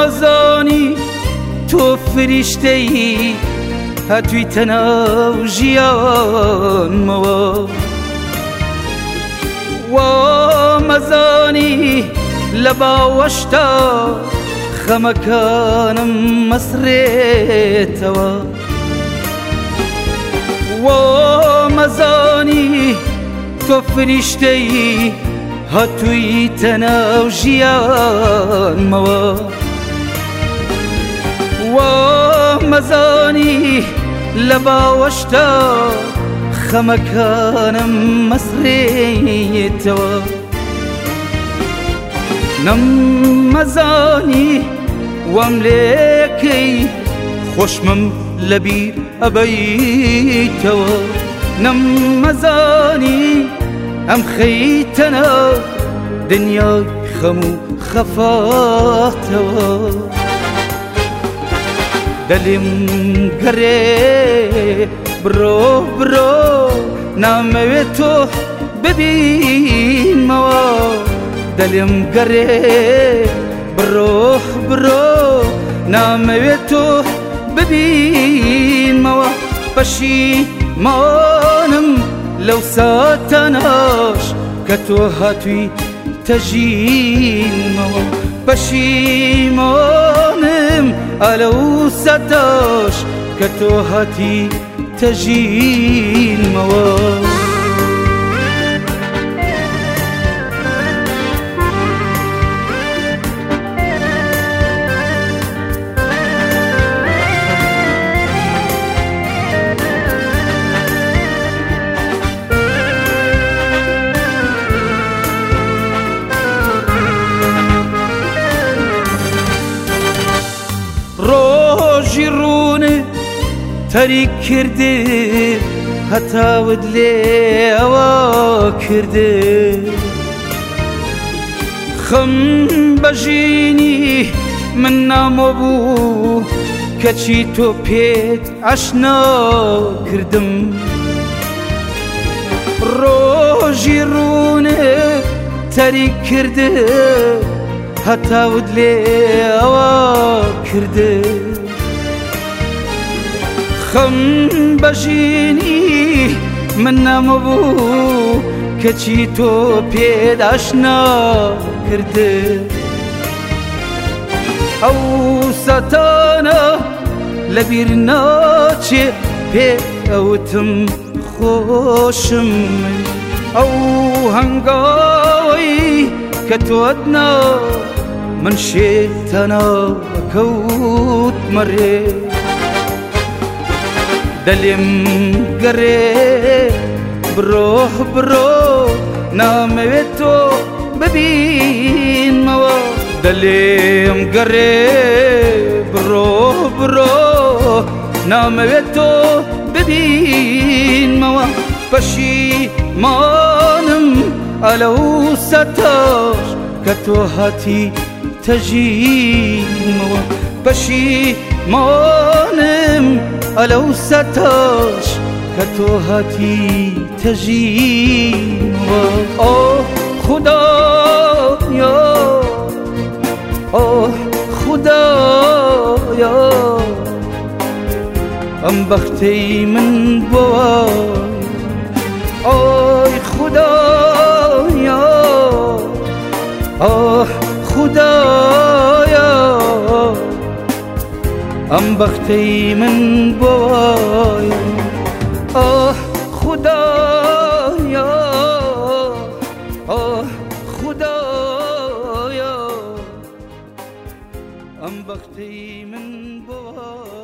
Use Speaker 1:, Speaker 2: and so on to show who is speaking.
Speaker 1: مەزانی تۆ فریشتەی هاتووی تەناو ژیانمەوە وا مەزانی لە باوەشتا خەمەکانم مەسرێتەوە وا مەزانی تۆ فریشتەی هاتووی تەناو ژیانمەوە وا مەزانی لە باوەشتا خەمەکانم مەسرێتەوە نەممەزانی وەم لێکەی خۆشمم لەبیر ئەبەیتەوە نەممەزانی ئەم خەیتەنە دنیای خەم و خەفاتەوە دەلیم گەرێ برۆ برۆ نامەوێت تۆ ببینمەوە دەلیم گەرێ برۆ برۆ نامەوێت تۆ ببینمەوە بەشی مانم لەو ساتەناش کە تۆ هاتووی تەژینمەوە پەشیمانم ئەلەو سەتاش کە تۆ هاتی تەژینمەوە تەریک کردی هەتاوت لێەوە کردی. خم بەژینی من نامۆ بوو کەچی تۆ پێت ئەشنا کردم. ڕۆژی ڕونە تەریک کردی هەتاوت لێەوە کردی. خەم بەژینی من نەمەبوو کەچی تۆ پێداشنا کردێ ئەو سەتانە لەبیر ناچێ پێ ئەوتم خۆشم. ئەو هەنگاوی کە تۆتنا من شێتەنا کەوت مەڕێ. دەلێم گەڕێ بڕۆ بڕۆ نامەوێت تۆ ببینمەوە دەلێم گەڕێ بڕۆ بڕۆ نامەوێت تۆ ببینمەوە بەشی مانم ئەلەو سەتاش کە تۆ هاتی تەژینمەوە بەشی مانم على وسطاش كتو هاتي تجي او خدا يا او خدا يا ام بختي من بوار ام بخته من بوای آه خدایا آه خدایا ام بخته من بوای